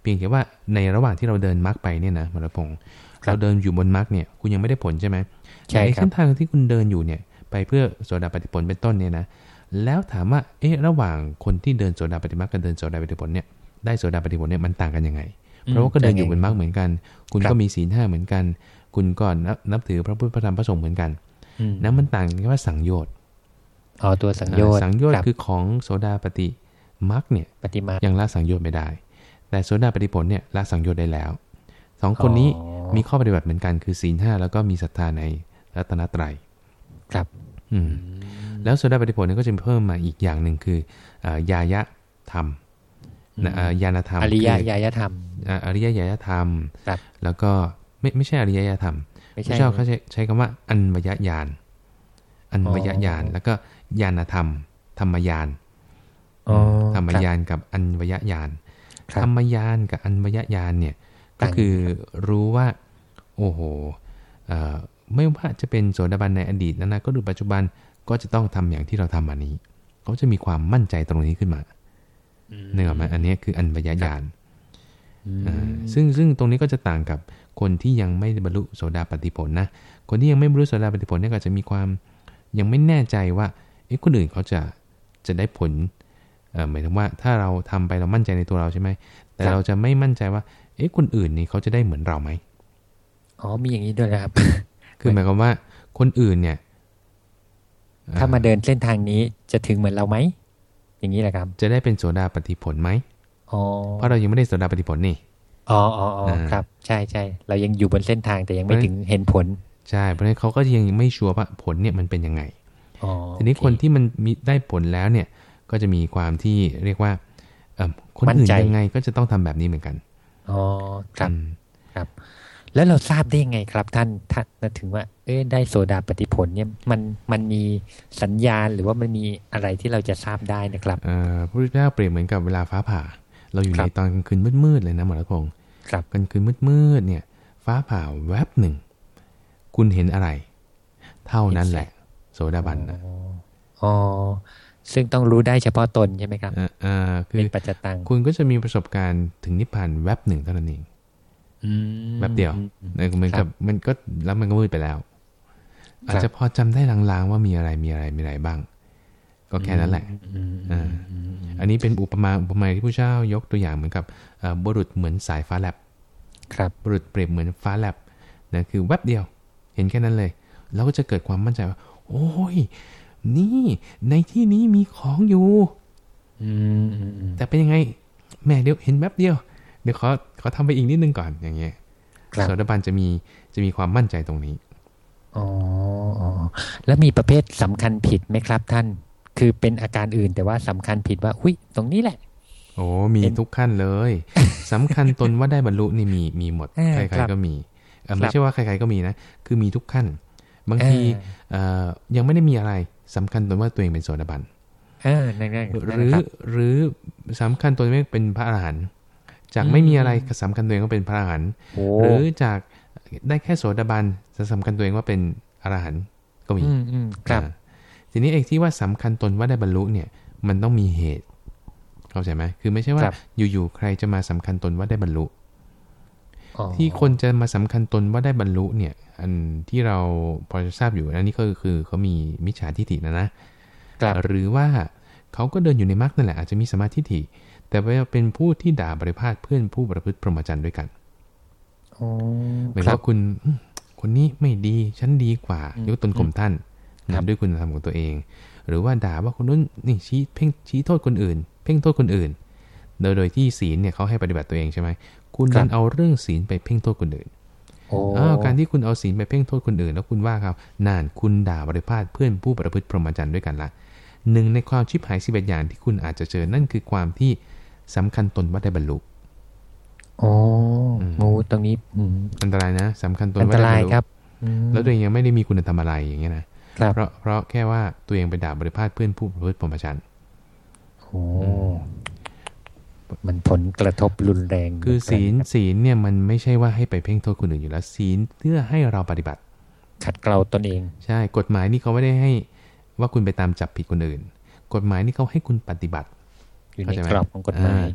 A: เพียงแค่ว่าในระหว่างที่เราเดินมรรคไปเนี่ยนะมรพงศ์เราเดินอยู่บนมรรคเนี่ยคุณยังไม่ได้ผลใช่ไหม
B: ใช่
A: ครับเส้นทางที่คุณเดินอยู่เนี่ยไปเพื่อโสดาปฏิผลเป็นต้นเนี่ยนะแล้วถามว่าเอ๊ะระหว่างคนที่เดินโสดาปฏิมรรคกับเดินโสดาปฏิผลเนี่ยได้โสดาปฏิผลเนี่ยมันต่างกันยังไง เพราะว่าก็เดินอยู่บนมรรคเหมือนกัน คุณก็มีศีลห้าเหมือนกัน คุณก็นับถือพระพุทธพระธรรมพระสงฆ์เหมือนกัน นั้นมันต่างกันแค่ว่าสังโยชน์
B: อ๋อตัวสังโยชน์
A: สังโยชน์คือของโสดาปฏิมักเนี่ย
B: ปฏิมา
A: ยังละสังโยชน์ไม่ได้ แต่โสดาปฏิผลเนี่ยละสังโยชน์ได้แล้วสองคนนี้มีข้อปฏิบัติเหมือนกันคือศีลห้าแล้วก็มีศรัทธาในรัตนตรัย
B: ครับ
A: อืมแล้วโสดาปฏิผลเนี่ยก็จะเพิ่มมาอีกอย่างหนึ่งคือยายะธรรมญาณธรรม
B: อริยญาณธรรม
A: อริยญาณธรรม แล้วก็ไม่ไม่ใช่อริยญาณธรรม พระเจ้าเขาใช้ใช้คำว่า อันวยญาณอันวยญาณแล้วก็ญาณธรรม ธรรมญาณธรรมญาณกับอันวยญาณธรรมญาณกับอันวยญาณเนี่ย ก็คือรู้ว่า โอ้โหไม่ว่าจะเป็นโสดาบันในอดีตนะนะก็ดูปัจจุบันก็จะต้องทำอย่างที่เราทำมานี้เขาจะมีความมั่นใจตรงนี้ขึ้นมาเนื่องมาอันนี้คืออันวยญาณซึ่งซึ่งตรงนี้ก็จะต่างกับ คนที่ยังไม่บรรลุโสดาปฏิผลนะ คนที่ยังไม่บรรลุโสดาปฏิผลเนี่ยก็จะมีความยังไม่แน่ใจว่าเอ๊ะคนอื่นเขาจะจะได้ผลหมายถึงว่าถ้าเราทำไปเรามั่นใจในตัวเราใช่ไหม แต่เราจะไม่มั่นใจว่า เอ๊ะคนอื่นนี่เขาจะได้เหมือนเราไหม
B: อ๋อมีอย่างนี้ด้วยนะครับ
A: คือหมายความว่าคนอื่นเนี่ย
B: ถ้ามาเดินเส้นทางนี้จะถึงเหมือนเราไหมอย่างนี้แหละครับ
A: จะได้เป็นโสดาปฏิผลไหม
B: อ๋อ
A: เพราะเรายังไม่ได้โสดาปฏิผลนี่
B: อ๋ออ๋อครับ ใช่ใช่เรายังอยู่บนเส้นทางแต่ยังไม่ถึงเห็นผล
A: ใช่ เพราะฉะนั้นเขาก็ยังไม่ชัวร์ว่าผลเนี่ยมันเป็นยังไงทีนี้คนที่มันมีได้ผลแล้วเนี่ย ก็จะมีความที่เรียกว่าเออคนอื่นยังไงก็จะต้องทำแบบนี้เหมือนกัน
B: อ๋อ ครับ ครับ แล้วเราทราบได้ยังไงครับ ท่านท่านถึงว่า เอ้ได้โซดาปฏิผลเนี่ยมันมันมีสัญญาณหรือว่ามันมีอะไรที่เราจะทราบได้นะครับ
A: เอ่อพระพุทธเจ้าเปรียบเหมือนกับเวลาฟ้าผ่า เราอยู่ในตอนกลางคืนมืดๆเลยนะหมอรัตพงศ์
B: ครับ
A: กลางคืนมืดๆเนี่ย ฟ้าผ่าแวบหนึ่ง คุณเห็นอะไร เท่านั้นแหละ โสดาบันนะ
B: อ๋อซึ่งต้องรู้ได้เฉพาะตนใช่ไหมครับ
A: อ่าคือ
B: เป็นปัจจตัง
A: คุณก็จะมีประสบการณ์ถึงนิพพานแวบหนึ่งเท่านั้นเองแวบเดียวเหมือนกับมันก็แล้วมันก็มืดไปแล้ว อาจจะพอจำได้ลางๆว่ามีอะไรมีอะไรมีอะไรบ้าง ก็แค่นั้นแหละอ่าอันนี้เป็นอุปมาอุปมาที่ผู้เจ้ายกตัวอย่างเหมือนกับบุรุษเหมือนสายฟ้าแลบ
B: ครับ
A: บุรุษเปรียบเหมือนฟ้าแลบนะคือแวบเดียว เห็นแค่นั้นเลยเราก็จะเกิดความมั่นใจว่า โอ้ย นี่ในที่นี้มีของอยู่แต่เป็นยังไง แม่เดี๋ยวเห็นแป๊บเดียว เดี๋ยวขอขอทำไปอีกนิดนึงก่อนอย่างเงี้ยโสดาบันจะมีจะมีความมั่นใจตรงนี้
B: อ๋อแล้วมีประเภทสำคัญผิดไหมครับท่าน คือเป็นอาการอื่นแต่ว่าสำคัญผิดว่าหุยตรงนี้แหละ
A: โอ้มีทุกขั้นเลยสำคัญตนว่าได้บรรลุนี่มีมีหมดใครๆก็มีไม่ใช่ว่าใครๆก็มีนะ คือมีทุกขั้น บางทียังไม่ได้มีอะไรสำคัญตนว่าตัวเองเป็นโสดาบันหรือหรือสำคัญตัวเองเป็นพระอรหันต์จากไม่มีอะไรสำคัญตัวเองว่าเป็นพระอรหันต์หรือจากได้แค่โสดาบันจะสำคัญตัวเองว่าเป็นอรหันต์ก็มี
B: ครับ
A: ทีนี้เอกที่ว่าสำคัญตนว่าได้บรรลุเนี่ยมันต้องมีเหตุ เข้าใจไหมคือไม่ใช่ว่า อยู่ๆใครจะมาสำคัญตนว่าได้บรรลุที่คนจะมาสำคัญตนว่าได้บรรลุเนี่ย อันที่เราพอจะทราบอยู่อันนี้ก็คือเขามีมิจฉาทิฏฐินะนะหรือว่าเขาก็เดินอยู่ในมรรคนั่นแหละอาจจะมีสมาธิฐิแต่ว่าเป็นผู้ที่ด่าบริพาทเพื่อนผู้ประพฤติพรหมจรรย์ด้วยกันเหมือนว่าคุณคนนี้ไม่ดี ฉันดีกว่ายกตนข่มท่าน นะด้วยคุณธรรมของตัวเอง หรือว่าด่าว่าคนนู้นนี่ชี้เพ่งชี้โทษคนอื่น เพ่งโทษคนอื่น โดยโดยที่ศีลเนี่ยเขาให้ปฏิบัติตัวเองใช่ไหมคุณดันเอาเรื่องศีลไปเพ่งโทษคนอื่นอการที่คุณเอาศีลไปเพ่งโทษคนอื่น แล้วคุณว่าเขานานคุณด่าบริพาทเพื่อนผู้ประพฤติพรหมจรรย์ด้วยกันละหนึ่งในความชิบหายสิบเอ็ดอย่างที่คุณอาจจะเจอนั่นคือความที่สำคัญตนว่าได้บรรลุ
B: อ๋อโอ้ตรงนี้
A: อันตรายนะสำคัญตนว่าได้บรรลุครับแล้วตัวเองยังไม่ได้มีคุณธรรมอะไรอย่างเงี้ยนะ เพราะเพราะแค่ว่าตัวเองไปด่าบริพาทเพื่อนผู้ประพฤติพรหมจรรย์
B: โอ้มันผลกระทบรุนแรง
A: คือศีลศีลเนี่ยมันไม่ใช่ว่าให้ไปเพ่งโทษคนอื่นอยู่แล้ว ศีลเพื่อให้เราปฏิบัติ
B: ขัดเกลาตนเอง
A: ใช่กฎหมายนี่เขาไม่ได้ให้ว่าคุณไปตามจับผิดคนอื่น กฎหมายนี่เขาให้คุณปฏิบัติ
B: อยู่ในกรอบของกฎหมาย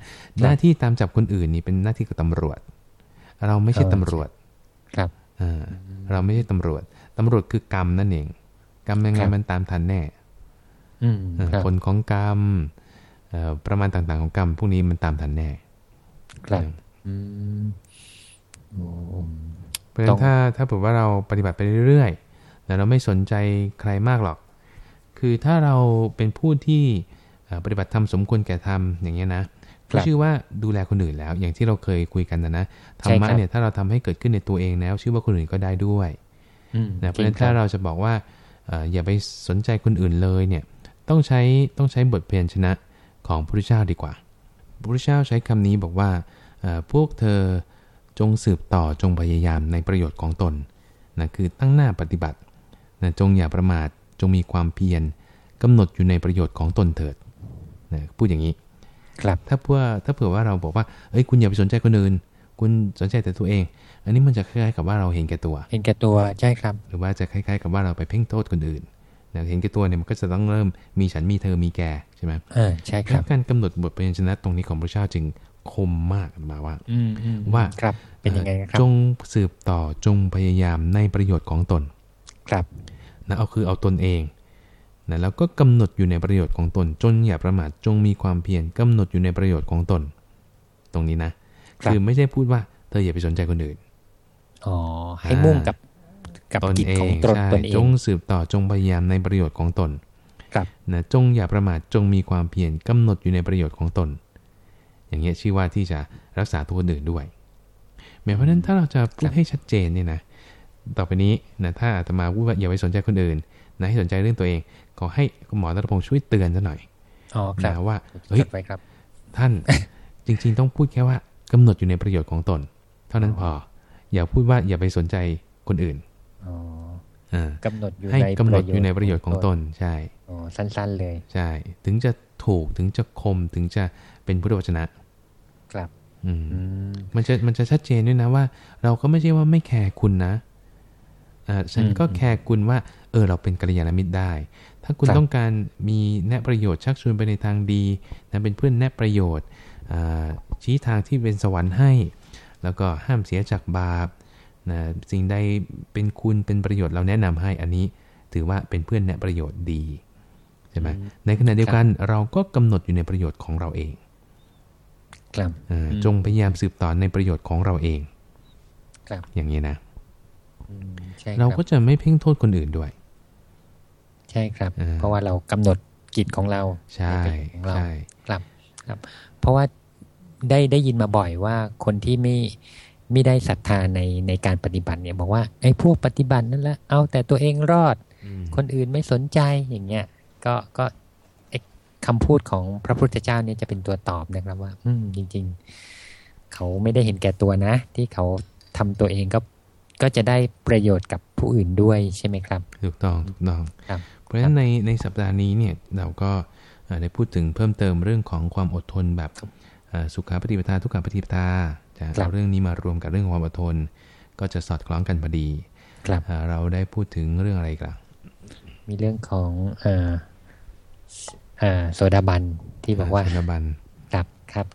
A: หน้าที่ตามจับคนอื่นนี่เป็นหน้าที่ของตำรวจ เราไม่ใช่ตำรวจ
B: ครับ
A: เราไม่ใช่ตำรวจตำรวจคือกรรมนั่นเอง กรรมยังไงมันตามทันแน่ผลของกรรมประมาณต่างๆของกรรมพวกนี้มันตามทันแน่
B: ครับ
A: เพราะฉะนั้นถ้าถ้าผมว่าเราปฏิบัติไปเรื่อยๆแต่เราไม่สนใจใครมากหรอก คือถ้าเราเป็นผู้ที่ปฏิบัติธรรมสมควรแก่ธรรมอย่างเงี้ยนะก็ชื่อว่าดูแลคนอื่นแล้ว อย่างที่เราเคยคุยกันนะนะธรรมะเนี่ยถ้าเราทำให้เกิดขึ้นในตัวเองแล้ว ชื่อว่าคนอื่นก็ได้ด้วยนะเพราะฉะนั้นถ้าเราจะบอกว่า อย่าไปสนใจคนอื่นเลยเนี่ยต้องใช้ต้องใช้บทเพียรชนะของพระพุทธเจ้าดีกว่าพระพุทธเจ้าใช้คำนี้บอกว่าพวกเธอจงสืบต่อจงพยายามในประโยชน์ของตนนะคือตั้งหน้าปฏิบัตินะจงอย่าประมาทจงมีความเพียรกำหนดอยู่ในประโยชน์ของตนเถิดนะพูดอย่างนี้
B: ครับ
A: ถ้าเพื่อถ้าเผื่อว่าเราบอกว่าเอ้ยคุณอย่าไปสนใจคนอื่น คุณสนใจแต่ตัวเอง อันนี้มันจะคล้ายๆกับว่าเราเห็นแก่ตัว
B: เห็นแก่ตัวใช่ครับ
A: หรือว่าจะคล้ายๆกับว่าเราไปเพ่งโทษคนอื่นนะเห็นแก่ตัวเนี่ยมันก็จะต้องเริ่มมีฉันมีเธอมีแกใช่ไหม
B: เออใช่ครับ
A: การกำหนดบทเรียนชนะตรงนี้ของพระเจ้าจึงคมมากมาว่าว่า
B: ครับเป็นยังไงครับ
A: จงสืบต่อจงพยายามในประโยชน์ของตน
B: ครับ
A: นะเอาคือเอาตนเองนะแล้วก็กำหนดอยู่ในประโยชน์ของตน จนอย่าประมาทจงมีความเพียรกำหนดอยู่ในประโยชน์ของตน ตรงนี้นะ คือไม่ใช่พูดว่าเธออย่าไปสนใจคนอื่น
B: อ๋อ ให้มุ่งกับกับกิจของตนตนเอง
A: จงสืบต่อจงพยายามในประโยชน์ของตน
B: ครับ
A: นะจงอย่าประมาทจงมีความเพียรกำหนดอยู่ในประโยชน์ของตน อย่างเงี้ยชื่อว่าที่จะรักษาตัวคนอื่นด้วยแม้เพราะนั้นถ้าเราจะพูดให้ชัดเจนเนี่ยนะต่อไปนี้นะถ้าอาตมาพูดว่าอย่าไปสนใจคนอื่นนะให้สนใจเรื่องตัวเอง ขอให้คุณหมอรัตพงศ์ช่วยเตือนซะหน่อย
B: อ๋อครับ
A: นะว่า
B: เฮ้
A: เฮ้
B: ย
A: ย
B: ไปครับ
A: ท่านจริง ๆ ต้องพูดแค่ว่า กำหนดอยู่ในประโยชน์ของตน เท่านั้นพอ อย่าพูดว่าอย่าไปสนใจคนอื่น
B: อ๋อ
A: อ่ากำ
B: หนดอยู่
A: ให้
B: ใน
A: กำหนดอยู่ในประโยชน์ของตนใช่
B: อ๋อสั้นๆเลย
A: ใช่ ถึงจะถูกถึงจะคมถึงจะเป็นพุทธวจนะ
B: ครับ
A: อืม
B: อืม
A: มันจะมันจะชัดเจนด้วยนะว่า เราก็ไม่ใช่ว่าไม่แคร์คุณนะอ่าฉัน
B: อืม
A: ก็แคร์คุณว่า เออ เราเป็นกัลยาณมิตรได้ ถ้าคุณ
B: ครับ
A: ต้องการมีแนะประโยชน์ชักชวนไปในทางดีนะเป็นเพื่อนแนะประโยชน์อ่า ชี้ทางที่เป็นสวรรค์ให้ แล้วก็ห้ามเสียจากบาปนะสิ่งใดเป็นคุณเป็นประโยชน์เราแนะนำให้อันนี้ ถือว่าเป็นเพื่อนแนะประโยชน์ดีใช่ไหมในขณะเดียวกันเราก็กำหนดอยู่ในประโยชน์ของเราเอง
B: ครับ
A: อ่าจงพยายามสืบต่อในประโยชน์ของเราเอง
B: ครับ
A: อย่างนี้นะ
B: อืมใช่ค
A: เรา
B: รับ
A: ก็จะไม่เพ่งโทษคนอื่นด้วย
B: ใช่ครับ
A: อ่า
B: เพราะว่าเรากำหนดกิจของเรา
A: ใช่
B: ของเรา
A: ใช่
B: ครับครับ เพราะว่า ได้ได้ยินมาบ่อยว่าคนที่ไม่ไม่ได้ศรัทธาในในการปฏิบัติเนี่ยบอกว่าไอ้พวกปฏิบัตินั่นแหละเอาแต่ตัวเองรอด
A: อืม
B: คนอื่นไม่สนใจอย่างเงี้ยก็ก็ไอ้คำพูดของพระพุทธเจ้าเนี่ยจะเป็นตัวตอบนะครับว่า อืมจริง ๆ เขาไม่ได้เห็นแก่ตัวนะ ที่เขาทำตัวเองก็ก็จะได้ประโยชน์กับผู้อื่นด้วยใช่ไหมครับ
A: ถูกต้องถูกต้อง
B: ครับ
A: เพราะฉะนั้นในในสัปดาห์นี้เนี่ยเราก็เอ่อได้พูดถึงเพิ่มเติมเรื่องของความอดทนแบบเอ่อ สุขาปฏิปทาทุกขาปฏิปทาจะเอาเรื่องนี้มารวมกับเรื่องของความอดทน ก็จะสอดคล้องกันพอดี
B: ครับ
A: เอ่อเราได้พูดถึงเรื่องอะไรอีกัน
B: มีเรื่องของเอ่อเอ่อโซดาบันที่บอกว่า
A: สารบัน
B: ครับครับ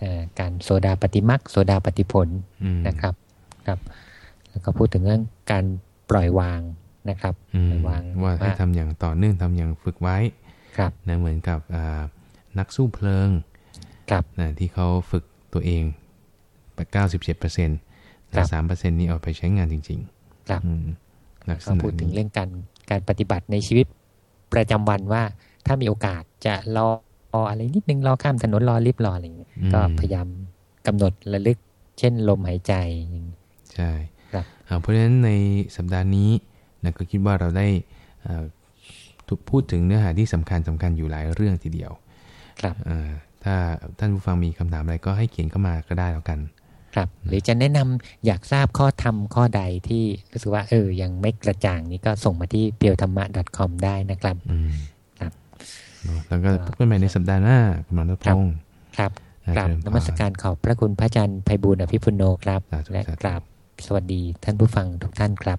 B: เอ่อการโซดาปฏิมักโซดาปฏิผล
A: อืม
B: นะครับครับ แล้วก็พูดถึงเรื่องการปล่อยวางนะครับ
A: อื
B: ป
A: ม
B: ล่อยวาง
A: ว่าให้ทำอย่างต่อเนื่องทำอย่างฝึกไว้
B: ครับ
A: นะเหมือนกับอ่านักสู้เพลิง
B: ครับ
A: นะที่เขาฝึกตัวเองไปเก้าสิบเจ็ดเปอร์เซ็นต์
B: ครับ
A: สามเปอร์เซ็นต์นี้เอาไปใช้งานจริง
B: ครับ
A: ๆอืมลักษ
B: ก็
A: ณะ
B: พูดถึง
A: นี้
B: เรื่องการการปฏิบัติในชีวิตประจำวันว่า ถ้ามีโอกาสจะรอรออะไรนิดนึงรอข้ามถนนรอลิฟต์รออะไรอย่างเงี้ยก็พยายามกำหนดระลึก เช่นลมหายใจอย่างเงี้ย
A: ใช่
B: ครับ
A: อ่าเพราะฉะนั้นในสัปดาห์นี้นะก็คิดว่าเราได้อ่าถูกพูดถึงเนื้อหาที่สำคัญสำคัญอยู่หลายเรื่องทีเดียว
B: ครับ
A: อ่า ถ้าท่านผู้ฟังมีคำถามอะไรก็ให้เขียนเข้ามาก็ได้แล้วกัน
B: ครับ หรือจะแนะนำอยากทราบข้อธรรมข้อใดที่รู้สึกว่าเออยังไม่กระจ่างนี้ก็ส่งมาที่ p e e l t h a m m a com ได้นะครับ
A: อืม
B: ครับ
A: เนอะแล้วก็พบกันใหม่ในสัปดาห์หน้าคุณหมอรัตพงศ์
B: ครับ
A: อ่าก
B: ราบ
A: เจญ
B: นมัสการขอบพระคุณพระอาจารย์ไพบูลย์อภิปุโนครับ
A: สาธุ
B: และ
A: สาธุ
B: กราบสวัสดีท่านผู้ฟังทุกท่านครับ